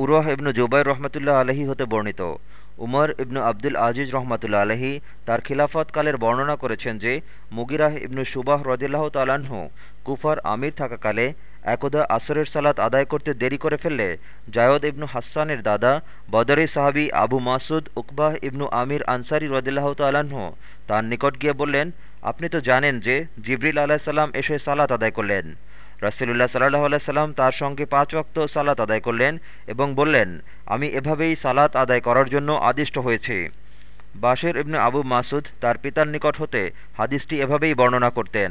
উরহ ইবনু জুবাই রহমতুল্লাহ আলহী হতে বর্ণিত। উমর ইবনু আবদুল আজিজ রহমতুল্লা আলহী তার খিলাফতকালের বর্ণনা করেছেন যে, মুগিরাহ ইবনু সুবাহ রদিল্লাহ তালাহ কুফার আমির থাকাকালে একদা আসরের সালাত আদায় করতে দেরি করে ফেললে জায়দ ইবনু হাসানের দাদা, বদরি সাহাবি আবু মাসুদ উকবাহ ইবনু আমির আনসারি রদিল্লাহ তালাহ তার নিকট গিয়ে বললেন, আপনি তো জানেন যে জিবরিল আলাহিসাল্লাম এসে সালাত আদায় করলেন। রাসেলুল্লাহ সাল্লাহ আলাইসাল্লাম তার সঙ্গে পাঁচ অক্ত সালাত আদায় করলেন এবং বললেন, আমি এভাবেই সালাত আদায় করার জন্য আদিষ্ট হয়েছি। বাশের ইবনে আবু মাসুদ তার পিতার নিকট হতে হাদিসটি এভাবেই বর্ণনা করতেন।